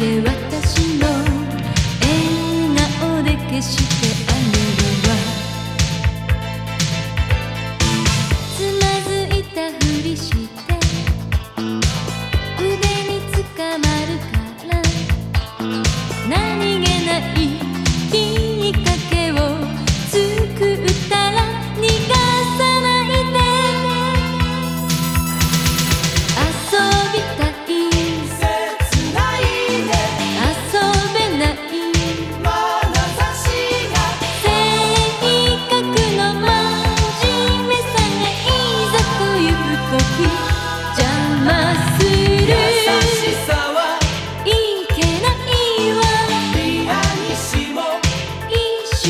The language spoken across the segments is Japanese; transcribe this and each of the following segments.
では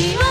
しよう